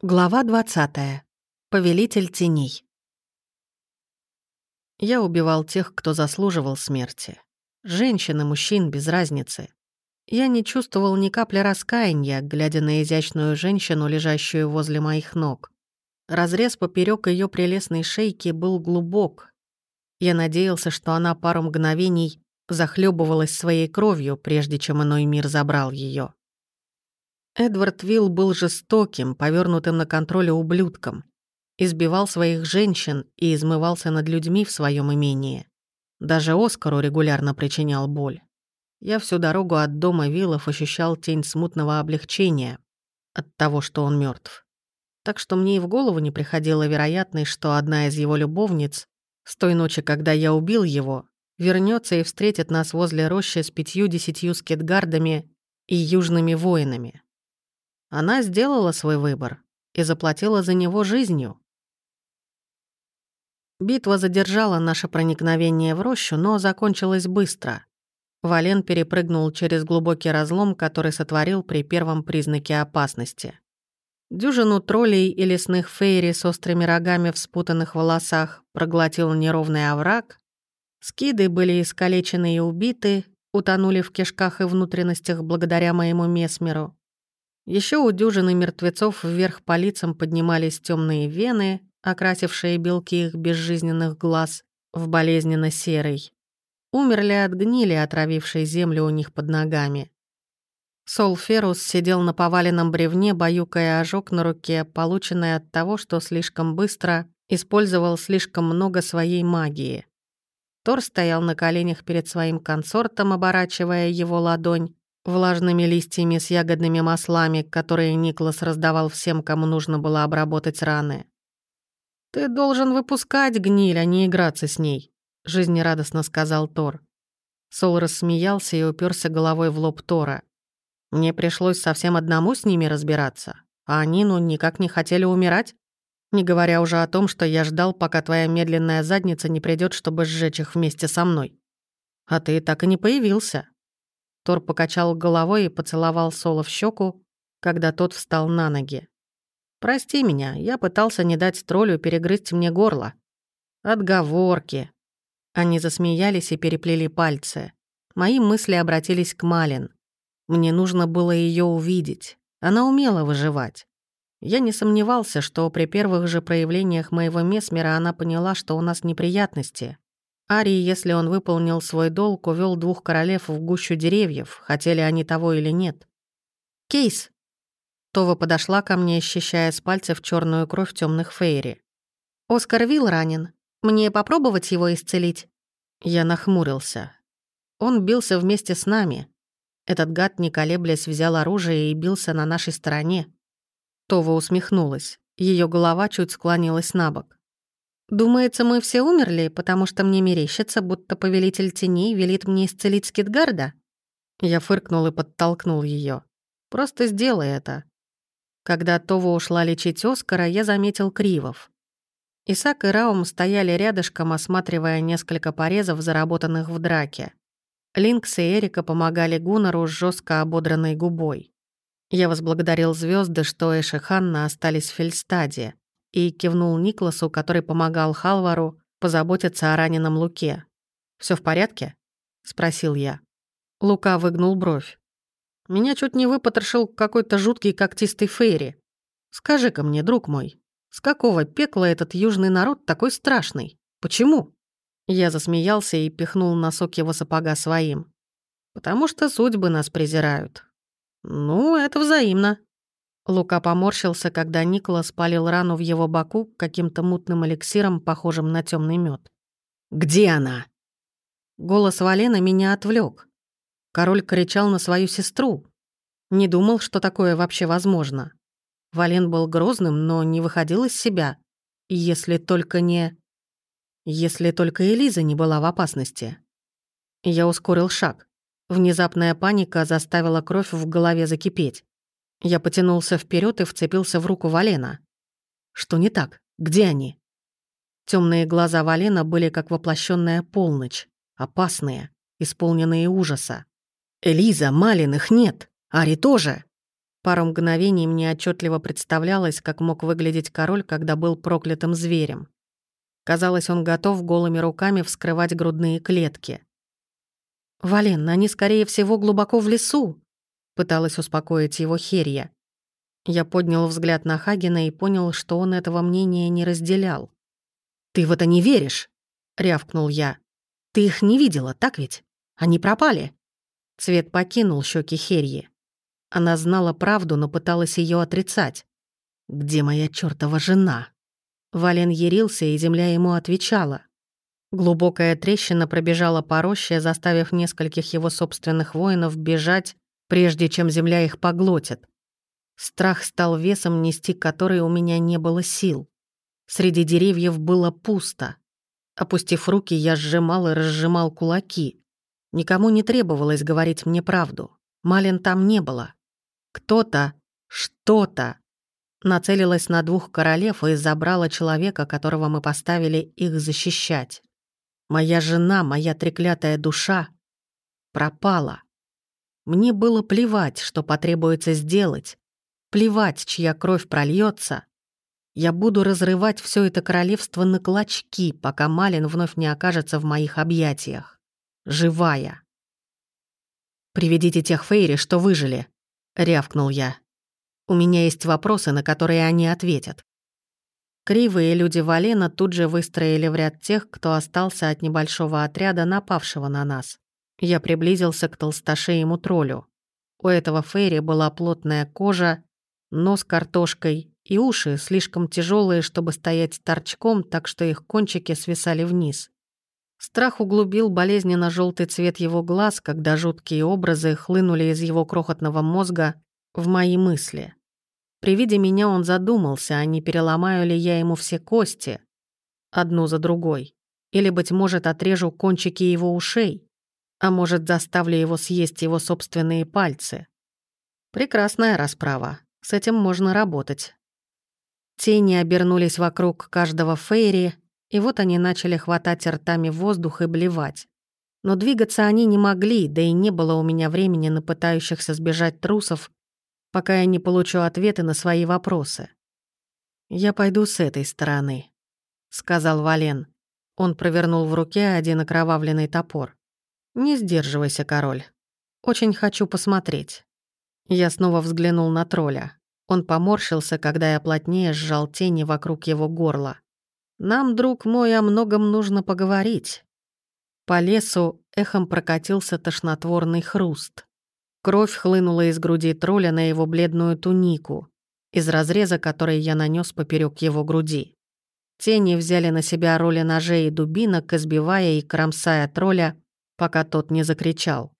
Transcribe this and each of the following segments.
Глава 20. Повелитель теней. Я убивал тех, кто заслуживал смерти. Женщин и мужчин без разницы. Я не чувствовал ни капли раскаяния, глядя на изящную женщину, лежащую возле моих ног. Разрез поперек ее прелестной шейки был глубок. Я надеялся, что она пару мгновений захлебывалась своей кровью, прежде чем иной мир забрал ее. Эдвард Вилл был жестоким, повернутым на контроле ублюдком. Избивал своих женщин и измывался над людьми в своем имении. Даже Оскару регулярно причинял боль. Я всю дорогу от дома Виллов ощущал тень смутного облегчения от того, что он мертв. Так что мне и в голову не приходила вероятность, что одна из его любовниц с той ночи, когда я убил его, вернется и встретит нас возле рощи с пятью-десятью скетгардами и южными воинами. Она сделала свой выбор и заплатила за него жизнью. Битва задержала наше проникновение в рощу, но закончилась быстро. Вален перепрыгнул через глубокий разлом, который сотворил при первом признаке опасности. Дюжину троллей и лесных фейри с острыми рогами в спутанных волосах проглотил неровный овраг. Скиды были искалечены и убиты, утонули в кишках и внутренностях благодаря моему месмеру. Еще у дюжины мертвецов вверх по лицам поднимались темные вены, окрасившие белки их безжизненных глаз в болезненно-серый. Умерли от гнили, отравившей землю у них под ногами. Сол Ферус сидел на поваленном бревне, баюкая ожог на руке, полученный от того, что слишком быстро использовал слишком много своей магии. Тор стоял на коленях перед своим консортом, оборачивая его ладонь, влажными листьями с ягодными маслами, которые Никлас раздавал всем, кому нужно было обработать раны. «Ты должен выпускать гниль, а не играться с ней», — жизнерадостно сказал Тор. Сол рассмеялся и уперся головой в лоб Тора. «Мне пришлось совсем одному с ними разбираться, а они, ну, никак не хотели умирать, не говоря уже о том, что я ждал, пока твоя медленная задница не придет, чтобы сжечь их вместе со мной. А ты так и не появился. Тор покачал головой и поцеловал Соло в щеку, когда тот встал на ноги. «Прости меня, я пытался не дать троллю перегрызть мне горло». «Отговорки». Они засмеялись и переплели пальцы. Мои мысли обратились к Малин. Мне нужно было ее увидеть. Она умела выживать. Я не сомневался, что при первых же проявлениях моего месмера она поняла, что у нас неприятности. Арий, если он выполнил свой долг, увел двух королев в гущу деревьев, хотели они того или нет. «Кейс!» Това подошла ко мне, ощущая с пальцев черную кровь темных фейри. «Оскар Вилл ранен. Мне попробовать его исцелить?» Я нахмурился. Он бился вместе с нами. Этот гад, не колеблясь, взял оружие и бился на нашей стороне. Това усмехнулась. Ее голова чуть склонилась на бок. Думается, мы все умерли, потому что мне мерещится, будто повелитель теней велит мне исцелить Скидгарда. Я фыркнул и подтолкнул ее. Просто сделай это. Когда Това ушла лечить Оскара, я заметил Кривов. Исаак и Раум стояли рядышком, осматривая несколько порезов, заработанных в драке. Линкс и Эрика помогали Гуннеру с жестко ободранной губой. Я возблагодарил звезды, что Эш и Ханна остались в Фельстаде, и кивнул Никласу, который помогал Халвару позаботиться о раненом Луке. Все в порядке?» — спросил я. Лука выгнул бровь. «Меня чуть не выпотрошил какой-то жуткий когтистый фейри. Скажи-ка мне, друг мой, с какого пекла этот южный народ такой страшный? Почему?» Я засмеялся и пихнул носок его сапога своим. «Потому что судьбы нас презирают». «Ну, это взаимно», Лука поморщился, когда Николас палил рану в его боку каким-то мутным эликсиром, похожим на темный мед. «Где она?» Голос Валена меня отвлек. Король кричал на свою сестру. Не думал, что такое вообще возможно. Вален был грозным, но не выходил из себя. Если только не... Если только Элиза не была в опасности. Я ускорил шаг. Внезапная паника заставила кровь в голове закипеть. Я потянулся вперед и вцепился в руку Валена. Что не так? Где они? Темные глаза Валена были как воплощенная полночь, опасные, исполненные ужаса. «Элиза, Малин, их нет! Ари тоже!» Пару мгновений мне отчетливо представлялось, как мог выглядеть король, когда был проклятым зверем. Казалось, он готов голыми руками вскрывать грудные клетки. «Вален, они, скорее всего, глубоко в лесу», — пыталась успокоить его Херья. Я поднял взгляд на Хагена и понял, что он этого мнения не разделял. «Ты в это не веришь?» — рявкнул я. «Ты их не видела, так ведь? Они пропали». Цвет покинул щеки Херьи. Она знала правду, но пыталась ее отрицать. «Где моя чертова жена?» Вален ярился, и земля ему отвечала. Глубокая трещина пробежала по роще, заставив нескольких его собственных воинов бежать, прежде чем земля их поглотит. Страх стал весом, нести который у меня не было сил. Среди деревьев было пусто. Опустив руки, я сжимал и разжимал кулаки. Никому не требовалось говорить мне правду. Малин там не было. Кто-то, что-то нацелилась на двух королев и забрала человека, которого мы поставили их защищать. Моя жена, моя треклятая душа пропала. Мне было плевать, что потребуется сделать, плевать, чья кровь прольется. Я буду разрывать все это королевство на клочки, пока Малин вновь не окажется в моих объятиях. Живая. «Приведите тех Фейри, что выжили», — рявкнул я. У меня есть вопросы, на которые они ответят. Кривые люди Валена тут же выстроили в ряд тех, кто остался от небольшого отряда, напавшего на нас. Я приблизился к толстошеему троллю. У этого Фейри была плотная кожа, нос картошкой и уши слишком тяжелые, чтобы стоять торчком, так что их кончики свисали вниз. Страх углубил болезненно желтый цвет его глаз, когда жуткие образы хлынули из его крохотного мозга в мои мысли. При виде меня он задумался, а не переломаю ли я ему все кости, одну за другой. Или, быть может, отрежу кончики его ушей, а может, заставлю его съесть его собственные пальцы. Прекрасная расправа. С этим можно работать. Тени обернулись вокруг каждого фейри, и вот они начали хватать ртами воздух и блевать. Но двигаться они не могли, да и не было у меня времени на пытающихся сбежать трусов пока я не получу ответы на свои вопросы. «Я пойду с этой стороны», — сказал Вален. Он провернул в руке один окровавленный топор. «Не сдерживайся, король. Очень хочу посмотреть». Я снова взглянул на тролля. Он поморщился, когда я плотнее сжал тени вокруг его горла. «Нам, друг мой, о многом нужно поговорить». По лесу эхом прокатился тошнотворный хруст. Кровь хлынула из груди тролля на его бледную тунику, из разреза, который я нанес поперек его груди. Тени взяли на себя роли ножей и дубинок, избивая и кромсая тролля, пока тот не закричал.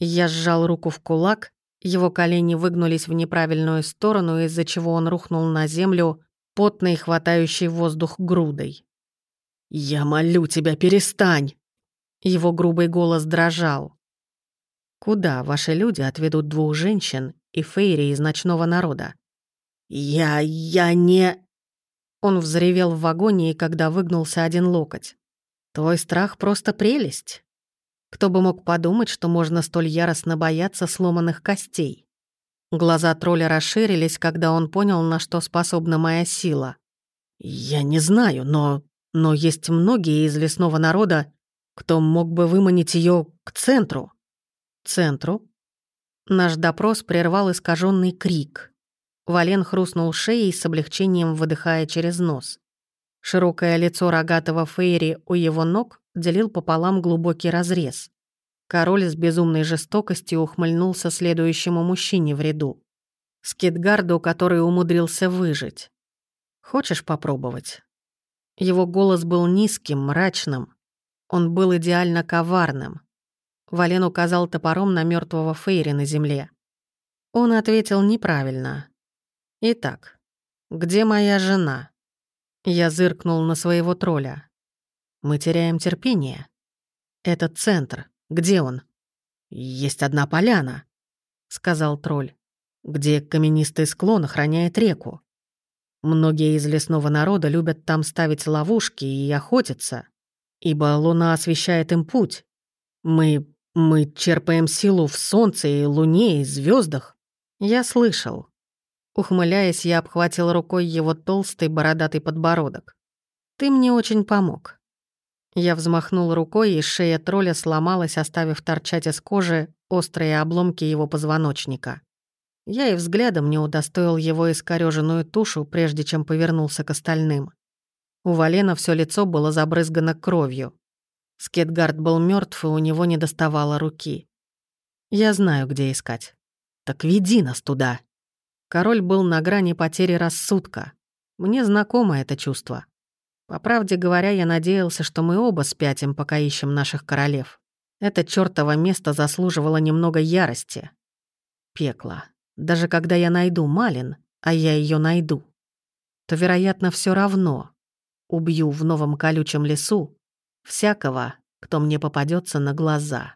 Я сжал руку в кулак, его колени выгнулись в неправильную сторону, из-за чего он рухнул на землю, потный, хватающий воздух грудой. «Я молю тебя, перестань!» Его грубый голос дрожал. Куда ваши люди отведут двух женщин и Фейри из ночного народа? Я... я не... Он взревел в вагоне, когда выгнулся один локоть. Твой страх просто прелесть. Кто бы мог подумать, что можно столь яростно бояться сломанных костей? Глаза тролля расширились, когда он понял, на что способна моя сила. «Я не знаю, но... но есть многие из лесного народа, кто мог бы выманить ее к центру центру. Наш допрос прервал искаженный крик. Вален хрустнул шеей с облегчением выдыхая через нос. Широкое лицо рогатого Фейри у его ног делил пополам глубокий разрез. Король с безумной жестокостью ухмыльнулся следующему мужчине в ряду. Скидгарду, который умудрился выжить. «Хочешь попробовать?» Его голос был низким, мрачным. Он был идеально коварным. Вален указал топором на мертвого Фейри на земле. Он ответил неправильно. «Итак, где моя жена?» Я зыркнул на своего тролля. «Мы теряем терпение. Этот центр. Где он?» «Есть одна поляна», — сказал тролль, «где каменистый склон охраняет реку. Многие из лесного народа любят там ставить ловушки и охотиться, ибо луна освещает им путь. Мы мы черпаем силу в солнце и луне и звездах. Я слышал. Ухмыляясь, я обхватил рукой его толстый бородатый подбородок. Ты мне очень помог. Я взмахнул рукой, и шея тролля сломалась, оставив торчать из кожи острые обломки его позвоночника. Я и взглядом не удостоил его искорёженную тушу, прежде чем повернулся к остальным. У Валена все лицо было забрызгано кровью. Скетгард был мертв, и у него не доставало руки. Я знаю, где искать. Так веди нас туда. Король был на грани потери рассудка. Мне знакомо это чувство. По правде говоря, я надеялся, что мы оба спятим, пока ищем наших королев. Это чёртово место заслуживало немного ярости. Пекло. Даже когда я найду Малин, а я ее найду, то, вероятно, все равно убью в новом колючем лесу всякого, кто мне попадется на глаза.